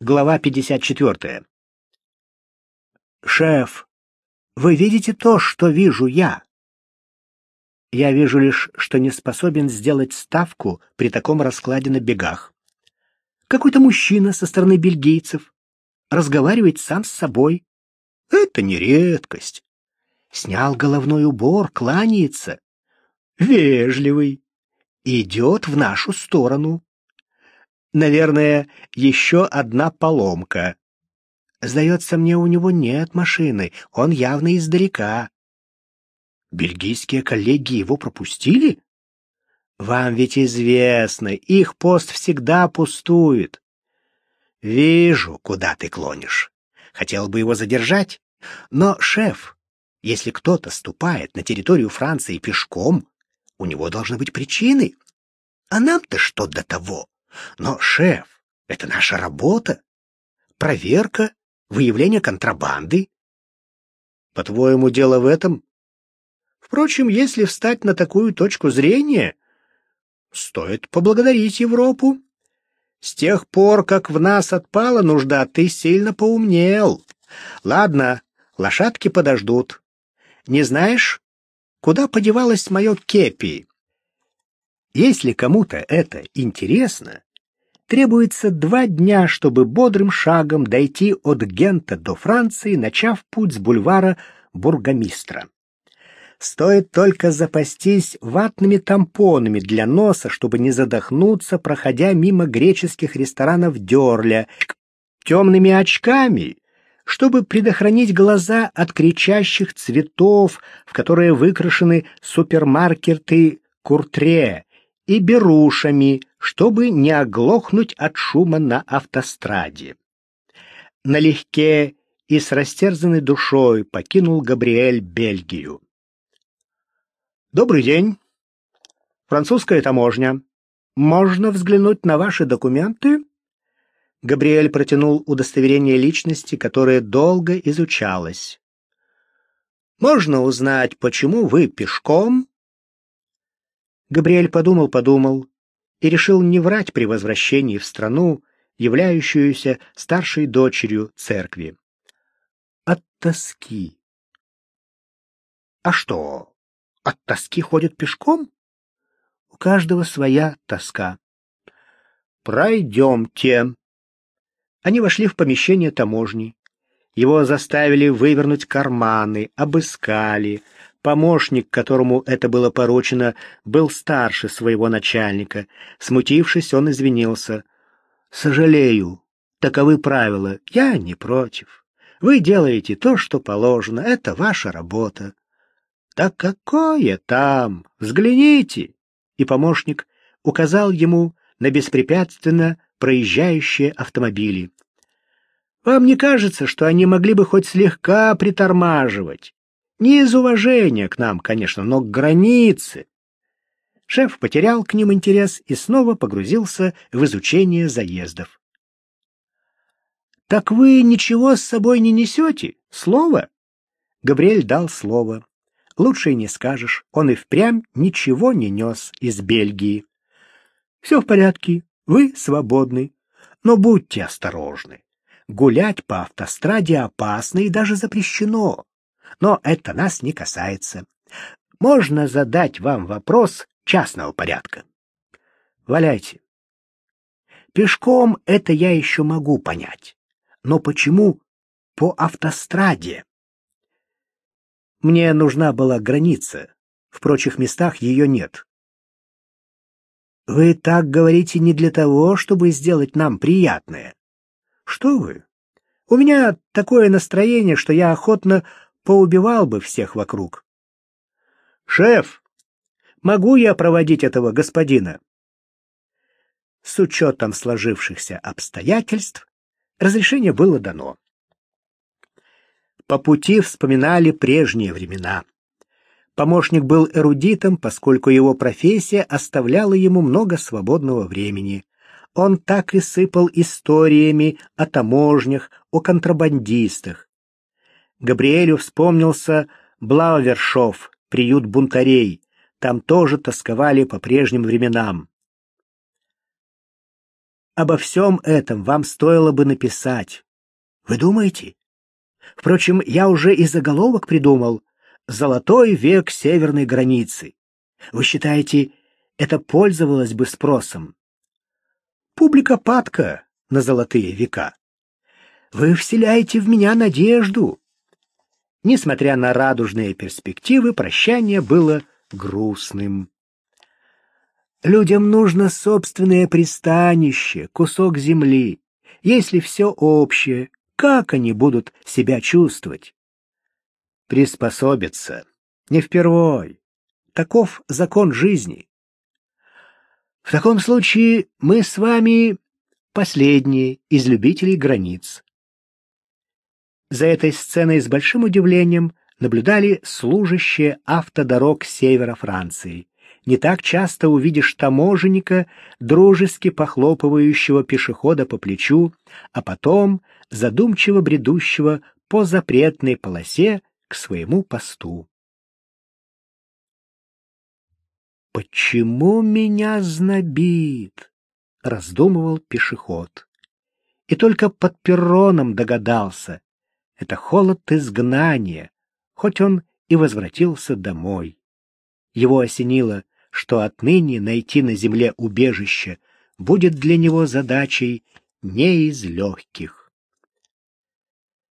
Глава 54. Шеф, вы видите то, что вижу я? Я вижу лишь, что не способен сделать ставку при таком раскладе на бегах. Какой-то мужчина со стороны бельгийцев разговаривает сам с собой. Это не редкость. Снял головной убор, кланяется. Вежливый. Идет в нашу сторону. Наверное, еще одна поломка. Сдается мне, у него нет машины, он явно издалека. Бельгийские коллеги его пропустили? Вам ведь известно, их пост всегда пустует. Вижу, куда ты клонишь. Хотел бы его задержать, но, шеф, если кто-то ступает на территорию Франции пешком, у него должны быть причины. А нам-то что до того? Но, шеф, это наша работа. Проверка, выявление контрабанды. По-твоему, дело в этом? Впрочем, если встать на такую точку зрения, стоит поблагодарить Европу. С тех пор, как в нас отпала нужда, ты сильно поумнел. Ладно, лошадки подождут. Не знаешь, куда подевалась мое кепи? Если кому-то это интересно, требуется два дня, чтобы бодрым шагом дойти от Гента до Франции, начав путь с бульвара Бургомистра. Стоит только запастись ватными тампонами для носа, чтобы не задохнуться, проходя мимо греческих ресторанов Дёрля, темными очками, чтобы предохранить глаза от кричащих цветов, в которые выкрашены супермаркеты Куртре, и берушами, чтобы не оглохнуть от шума на автостраде. Налегке и с растерзанной душой покинул Габриэль Бельгию. «Добрый день. Французская таможня. Можно взглянуть на ваши документы?» Габриэль протянул удостоверение личности, которое долго изучалось. «Можно узнать, почему вы пешком Габриэль подумал-подумал и решил не врать при возвращении в страну, являющуюся старшей дочерью церкви. От тоски. А что, от тоски ходят пешком? У каждого своя тоска. Пройдемте. Они вошли в помещение таможни. Его заставили вывернуть карманы, обыскали, Помощник, которому это было поручено, был старше своего начальника. Смутившись, он извинился. «Сожалею. Таковы правила. Я не против. Вы делаете то, что положено. Это ваша работа». «Да какое там? Взгляните!» И помощник указал ему на беспрепятственно проезжающие автомобили. «Вам не кажется, что они могли бы хоть слегка притормаживать?» Не из уважения к нам, конечно, но к границе. Шеф потерял к ним интерес и снова погрузился в изучение заездов. «Так вы ничего с собой не несете? Слово?» Габриэль дал слово. Лучше и не скажешь, он и впрямь ничего не нес из Бельгии. «Все в порядке, вы свободны, но будьте осторожны. Гулять по автостраде опасно и даже запрещено но это нас не касается. Можно задать вам вопрос частного порядка. Валяйте. Пешком это я еще могу понять. Но почему по автостраде? Мне нужна была граница. В прочих местах ее нет. Вы так говорите не для того, чтобы сделать нам приятное. Что вы? У меня такое настроение, что я охотно поубивал бы всех вокруг. «Шеф, могу я проводить этого господина?» С учетом сложившихся обстоятельств разрешение было дано. По пути вспоминали прежние времена. Помощник был эрудитом, поскольку его профессия оставляла ему много свободного времени. Он так и сыпал историями о таможнях, о контрабандистах. Габриэлю вспомнился Блаувершов, приют бунтарей. Там тоже тосковали по прежним временам. Обо всем этом вам стоило бы написать. Вы думаете? Впрочем, я уже и заголовок придумал. «Золотой век северной границы». Вы считаете, это пользовалось бы спросом? Публика падка на золотые века. Вы вселяете в меня надежду. Несмотря на радужные перспективы, прощание было грустным. Людям нужно собственное пристанище, кусок земли. Если все общее, как они будут себя чувствовать? Приспособиться. Не впервой. Таков закон жизни. В таком случае мы с вами последние из любителей границ. За этой сценой с большим удивлением наблюдали служащие автодорог севера Франции. Не так часто увидишь таможенника, дружески похлопывающего пешехода по плечу, а потом задумчиво бредущего по запретной полосе к своему посту. «Почему меня знобит?» — раздумывал пешеход. И только под перроном догадался. Это холод изгнания, хоть он и возвратился домой. Его осенило, что отныне найти на земле убежище будет для него задачей не из легких.